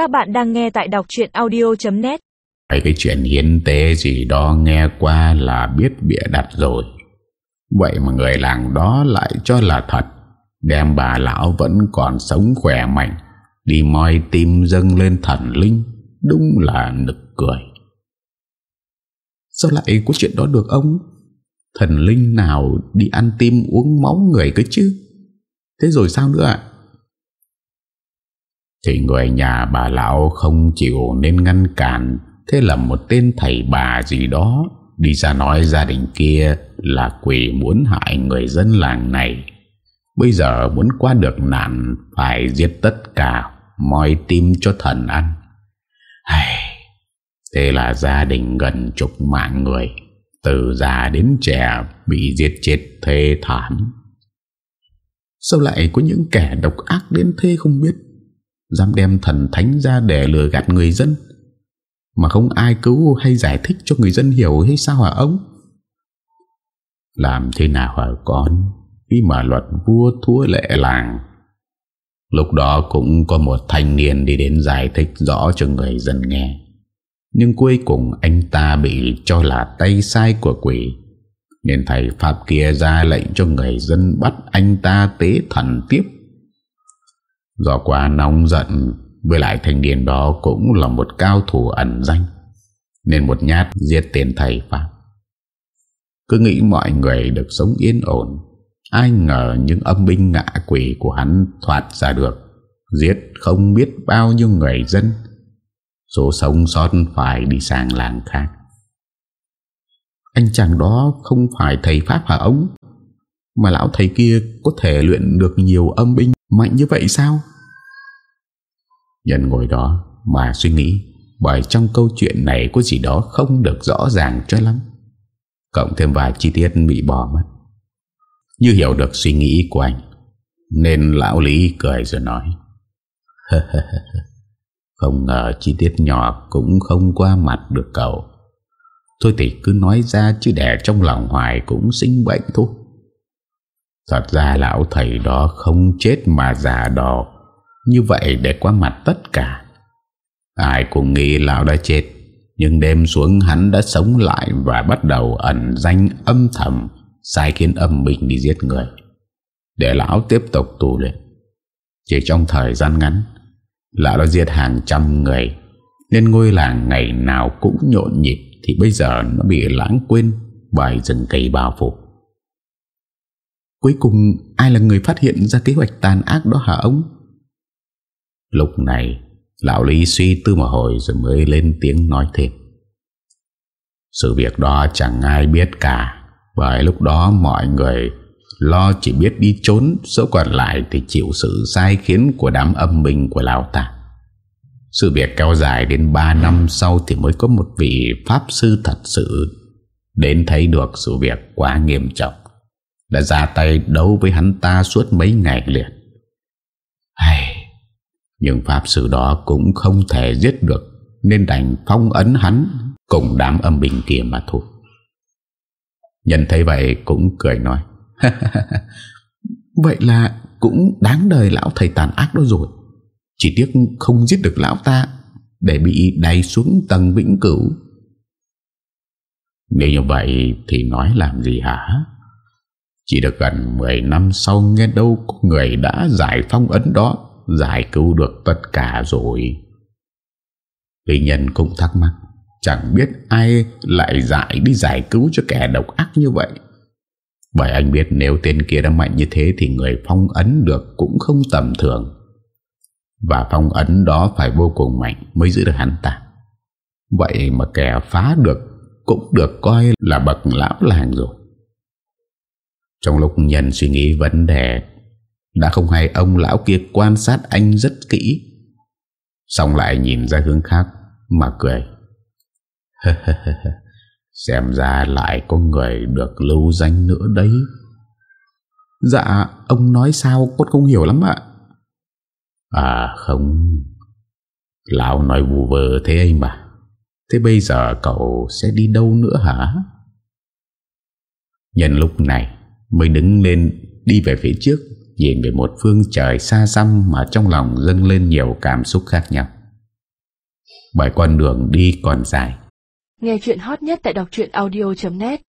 Các bạn đang nghe tại đọc chuyện audio.net Cái cái chuyện hiến tế gì đó nghe qua là biết bịa đặt rồi. Vậy mà người làng đó lại cho là thật. Đem bà lão vẫn còn sống khỏe mạnh, Đi moi tim dâng lên thần linh, Đúng là nực cười. Sao lại có chuyện đó được ông? Thần linh nào đi ăn tim uống máu người cơ chứ? Thế rồi sao nữa ạ? Thì người nhà bà lão không chịu nên ngăn cản. Thế là một tên thầy bà gì đó Đi ra nói gia đình kia là quỷ muốn hại người dân làng này. Bây giờ muốn qua được nạn Phải giết tất cả Moi tim cho thần ăn. Hay, Thế là gia đình gần chục mạng người Từ già đến trẻ Bị giết chết thê thảm. Sao lại có những kẻ độc ác đến thế không biết? Dám đem thần thánh ra để lừa gạt người dân. Mà không ai cứu hay giải thích cho người dân hiểu hay sao hả ông? Làm thế nào hả con? Khi mà luật vua thua lệ làng. Lúc đó cũng có một thanh niên đi đến giải thích rõ cho người dân nghe. Nhưng cuối cùng anh ta bị cho là tay sai của quỷ. Nên thầy Pháp kia ra lệnh cho người dân bắt anh ta tế thần tiếp. Do quá nóng giận, Với lại thanh niên đó cũng là một cao thủ ẩn danh, Nên một nhát giết tiền thầy Pháp. Cứ nghĩ mọi người được sống yên ổn, Ai ngờ những âm binh ngạ quỷ của hắn thoát ra được, Giết không biết bao nhiêu người dân, Số sống sót phải đi sang làng khác. Anh chàng đó không phải thầy Pháp hả ông? Mà lão thầy kia có thể luyện được nhiều âm binh mạnh như vậy sao? Nhân ngồi đó mà suy nghĩ, Bởi trong câu chuyện này có gì đó không được rõ ràng cho lắm. Cộng thêm vài chi tiết bị bỏ mất. Như hiểu được suy nghĩ của anh, Nên lão Lý cười rồi nói. Không ngờ chi tiết nhỏ cũng không qua mặt được cậu. Thôi thì cứ nói ra chứ để trong lòng hoài cũng sinh bệnh thôi. Thật ra lão thầy đó không chết mà già đò. Như vậy để qua mặt tất cả. Ai cũng nghĩ lão đã chết, Nhưng đêm xuống hắn đã sống lại Và bắt đầu ẩn danh âm thầm, Sai khiến âm bình đi giết người. Để lão tiếp tục tù luyện. Chỉ trong thời gian ngắn, Lão đã giết hàng trăm người, Nên ngôi làng ngày nào cũng nhộn nhịp Thì bây giờ nó bị lãng quên Bởi rừng cây bao phủ. Cuối cùng, ai là người phát hiện ra kế hoạch tàn ác đó hả ông? Lúc này, Lão Lý suy tư một hồi rồi mới lên tiếng nói thêm. Sự việc đó chẳng ai biết cả, Bởi lúc đó mọi người lo chỉ biết đi trốn, Số còn lại thì chịu sự sai khiến của đám âm binh của Lào ta. Sự việc kéo dài đến 3 năm sau Thì mới có một vị Pháp sư thật sự Đến thấy được sự việc quá nghiêm trọng. Đã ra tay đấu với hắn ta suốt mấy ngày liền. Hay Nhưng Pháp sư đó cũng không thể giết được, Nên đành phong ấn hắn Cùng đám âm binh kia mà thôi. Nhân thấy vậy cũng cười nói, Vậy là cũng đáng đời lão thầy tàn ác đó rồi. Chỉ tiếc không giết được lão ta Để bị đẩy xuống tầng vĩnh cửu. Nếu như vậy thì nói làm gì hả? Chỉ được gần 10 năm sau nghe đâu có người đã giải phong ấn đó, Giải cứu được tất cả rồi. Lý nhân cũng thắc mắc, Chẳng biết ai lại giải đi giải cứu cho kẻ độc ác như vậy. Vậy anh biết nếu tên kia đã mạnh như thế Thì người phong ấn được cũng không tầm thường. Và phong ấn đó phải vô cùng mạnh Mới giữ được hắn ta. Vậy mà kẻ phá được Cũng được coi là bậc lão làng rồi. Trong lúc nhân suy nghĩ vấn đề, Đã không hay ông lão kia quan sát anh rất kỹ. Xong lại nhìn ra hướng khác, Mà cười. Xem ra lại có người được lưu danh nữa đấy. Dạ Ông nói sao, con không hiểu lắm ạ. À không. Lão nói vù vờ thế anh mà. Thế bây giờ cậu sẽ đi đâu nữa hả? Nhân lúc này Mới đứng lên, Đi về phía trước, Nhìn về một phương trời xa xăm Mà trong lòng dâng lên nhiều cảm xúc khác nhau. Bởi con đường đi còn dài. Nghe chuyện hot nhất tại đọc audio.net